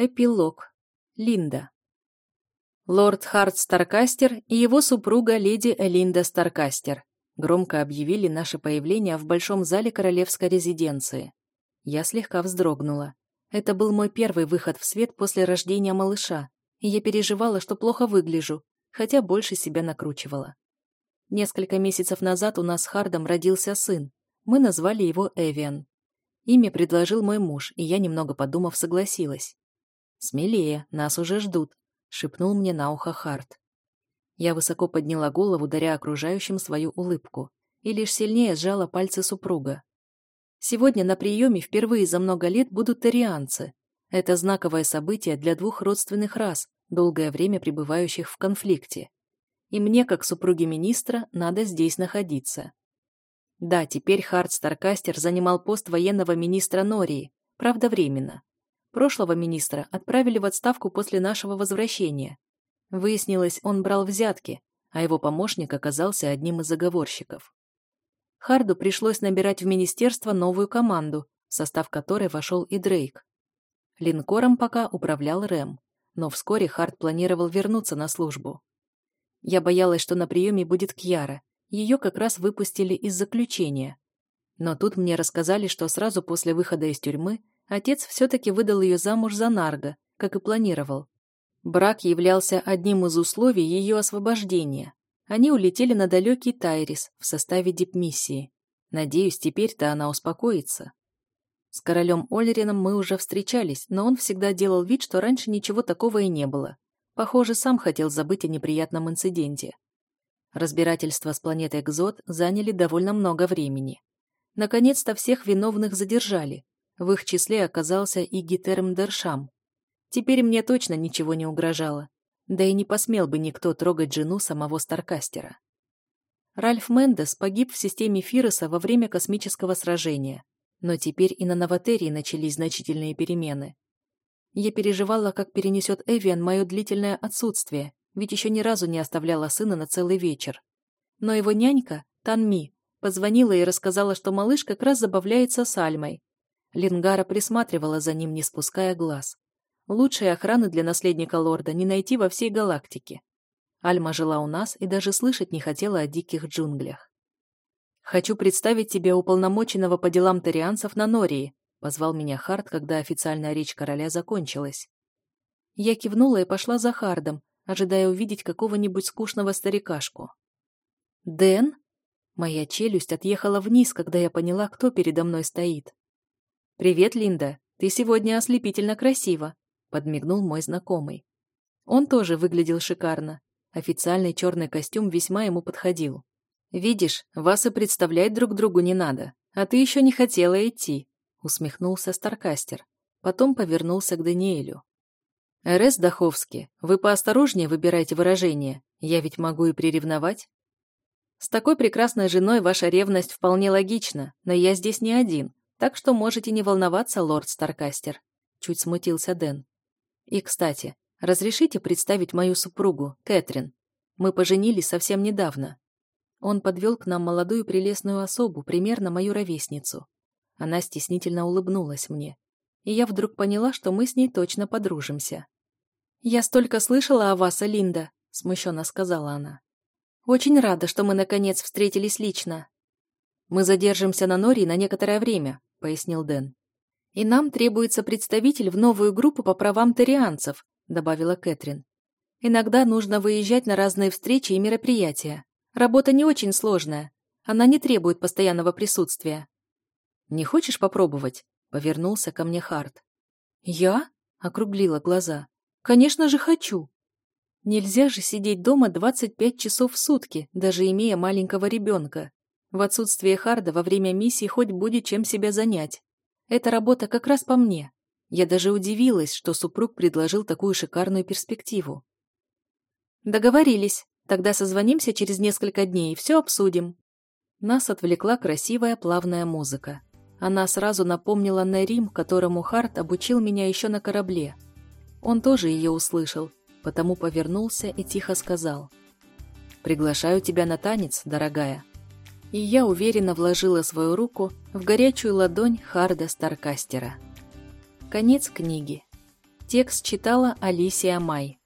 Эпилог. Линда. Лорд Харт Старкастер и его супруга леди Элинда Старкастер громко объявили наше появление в большом зале королевской резиденции. Я слегка вздрогнула. Это был мой первый выход в свет после рождения малыша, и я переживала, что плохо выгляжу, хотя больше себя накручивала. Несколько месяцев назад у нас с Хардом родился сын. Мы назвали его Эвиан. Имя предложил мой муж, и я, немного подумав, согласилась. «Смелее, нас уже ждут», — шепнул мне на ухо Харт. Я высоко подняла голову, даря окружающим свою улыбку, и лишь сильнее сжала пальцы супруга. Сегодня на приеме впервые за много лет будут тарианцы. Это знаковое событие для двух родственных рас, долгое время пребывающих в конфликте. И мне, как супруге министра, надо здесь находиться. Да, теперь Харт Старкастер занимал пост военного министра Нории, правда временно. Прошлого министра отправили в отставку после нашего возвращения. Выяснилось, он брал взятки, а его помощник оказался одним из заговорщиков. Харду пришлось набирать в министерство новую команду, в состав которой вошел и Дрейк. Линкором пока управлял Рэм, но вскоре Хард планировал вернуться на службу. Я боялась, что на приеме будет Кьяра, ее как раз выпустили из заключения. Но тут мне рассказали, что сразу после выхода из тюрьмы Отец все-таки выдал ее замуж за Нарго, как и планировал. Брак являлся одним из условий ее освобождения. Они улетели на далекий Тайрис в составе дипмиссии. Надеюсь, теперь-то она успокоится. С королем Олерином мы уже встречались, но он всегда делал вид, что раньше ничего такого и не было. Похоже, сам хотел забыть о неприятном инциденте. Разбирательства с планетой Экзот заняли довольно много времени. Наконец-то всех виновных задержали, в их числе оказался и Гитерм Дершам. Теперь мне точно ничего не угрожало. Да и не посмел бы никто трогать жену самого Старкастера. Ральф Мендес погиб в системе Фироса во время космического сражения. Но теперь и на Новотерии начались значительные перемены. Я переживала, как перенесет Эвиан мое длительное отсутствие, ведь еще ни разу не оставляла сына на целый вечер. Но его нянька, Танми, позвонила и рассказала, что малыш как раз забавляется с Альмой, Лингара присматривала за ним, не спуская глаз. Лучшей охраны для наследника лорда не найти во всей галактике. Альма жила у нас и даже слышать не хотела о диких джунглях. «Хочу представить тебе уполномоченного по делам тарианцев на Нории», позвал меня Хард, когда официальная речь короля закончилась. Я кивнула и пошла за Хардом, ожидая увидеть какого-нибудь скучного старикашку. «Дэн?» Моя челюсть отъехала вниз, когда я поняла, кто передо мной стоит. «Привет, Линда. Ты сегодня ослепительно красива», — подмигнул мой знакомый. Он тоже выглядел шикарно. Официальный черный костюм весьма ему подходил. «Видишь, вас и представлять друг другу не надо, а ты еще не хотела идти», — усмехнулся Старкастер. Потом повернулся к Даниэлю. «РС Даховский, вы поосторожнее выбирайте выражение, я ведь могу и приревновать». «С такой прекрасной женой ваша ревность вполне логична, но я здесь не один, так что можете не волноваться, лорд Старкастер. Чуть смутился Дэн. И, кстати, разрешите представить мою супругу, Кэтрин. Мы поженились совсем недавно. Он подвел к нам молодую прелестную особу, примерно мою ровесницу. Она стеснительно улыбнулась мне. И я вдруг поняла, что мы с ней точно подружимся. «Я столько слышала о вас, Элинда», — смущенно сказала она. «Очень рада, что мы наконец встретились лично. Мы задержимся на Нори на некоторое время, — пояснил Дэн. «И нам требуется представитель в новую группу по правам тарианцев», — добавила Кэтрин. «Иногда нужно выезжать на разные встречи и мероприятия. Работа не очень сложная. Она не требует постоянного присутствия». «Не хочешь попробовать?» — повернулся ко мне Харт. «Я?» — округлила глаза. «Конечно же хочу!» Нельзя же сидеть дома 25 часов в сутки, даже имея маленького ребенка. В отсутствие Харда во время миссии хоть будет чем себя занять. Эта работа как раз по мне. Я даже удивилась, что супруг предложил такую шикарную перспективу. Договорились. Тогда созвонимся через несколько дней и все обсудим. Нас отвлекла красивая плавная музыка. Она сразу напомнила Нерим, которому Харт обучил меня еще на корабле. Он тоже ее услышал, потому повернулся и тихо сказал. «Приглашаю тебя на танец, дорогая» и я уверенно вложила свою руку в горячую ладонь Харда Старкастера. Конец книги. Текст читала Алисия Май.